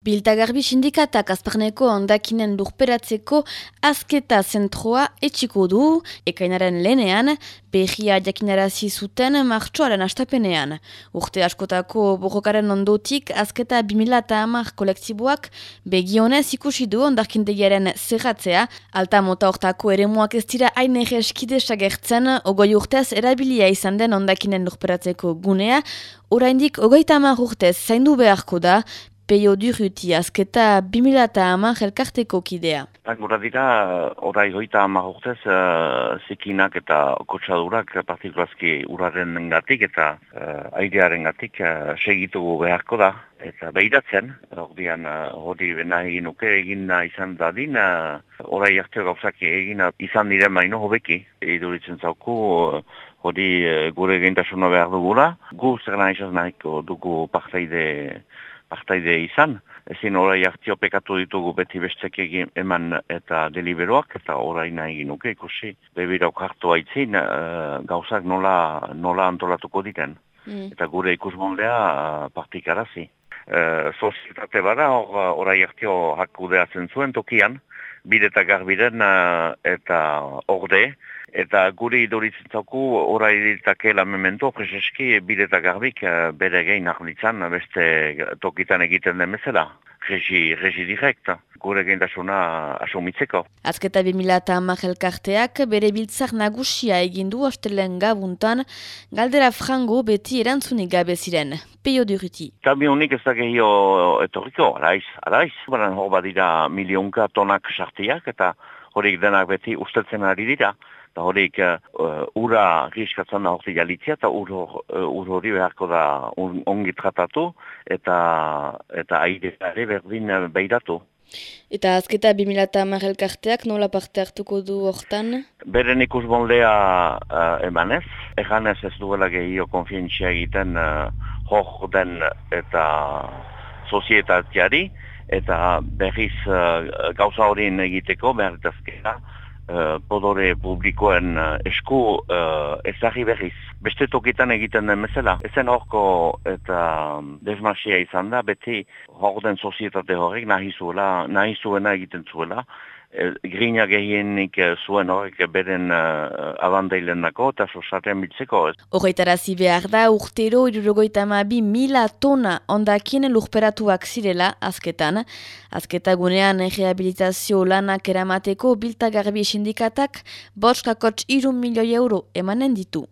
Biltagarbi sindikatak azparneko ondakinen lurperatzeko azketa zentroa etxiko du, ekainaren lehenean, behia jakinarazi zuten martxoaren astapenean. Urte askotako borrokaren ondotik, azketa 2000 amak kolektiboak begionez ikusi du ondakintegiaren zerratzea, alta mota hortako ere muak ez dira haine eskidesak gertzen, ogoi urtez erabilia izan den ondakinen lurperatzeko gunea, oraindik ogoita amak urtez zaindu beharko da, Peio Durruti, azketa 2000 ama jelkarteko kidea. Gura dira, orai goita ama urtez, uh, zikinak eta kotsadurak partikulazki uraren gatik eta uh, airearen gatik uh, segitugu beharko da. Eta behiratzen, hori uh, bena egin nuke egin izan dadin, uh, orai hartio gauzak egin izan diren baino hobeki. Iduritzen zauku, hori uh, gure gintasuna behar dugula. Gu zer nahi nahiko dugu parteide partaide izan, ezin orai hartio pekatu ditugu beti bestek egin eman eta deliberoak, eta orai nahi nuke ikusi, bebirok hartu haitzin uh, gauzak nola, nola antolatuko diren. Mm. Eta gure ikusmoldea uh, partikarazi. Uh, Sozietate bada, orai hartio hakudeatzen zuen tokian, bideta garbiren uh, eta orde, Eta gure iduritzen zauku, ora iditakela memento, prezeski bideta garbik eh, bere gein ahlitzan, beste tokitan egiten den bezala. Regi, regi direkt, gure geindasuna asumitzeko. Azketa 2000 eta majelkarteak bere biltzak nagusia egindu ostelen gabuntan, galdera frango beti erantzunik gabe ziren. Peio duriti. Kamionik ez da gehio etorriko, alaiz, alaiz. Baina hor badira milionka tonak sartiak eta horik denak beti ustetzen ari dira eta horiek uh, ura riskatzen da horti jalitzia, eta ur, uh, hori beharko da un, ongi tratatu, eta eta aire ere berdin behiratu. Eta azketa 2000 marrelkarteak nola parte hartuko du hortan? Beren ikus bondea uh, emanez, eganez ez duela gehio konfientzia egiten uh, hor den eta sozietateari, eta berriz uh, gauza horien egiteko behar uh, podore publikoen uh, esku uh, ezagri berriz. Beste tokitan egiten den bezala. Ezen horko eta um, desmasia izan da, beti hor den sozietate horrek nahi zuela, nahi zuena egiten zuela, Eh, grina gehienik eh, zuen horrek beren uh, abandeilen nako eta sosatean biltzeko. Horreitara behar da urtero irurogoita bi mila tona ondakien lurperatuak zirela azketan. Azketagunean rehabilitazio lanak eramateko biltagarbi sindikatak botskakotx irun milioi euro emanen ditu.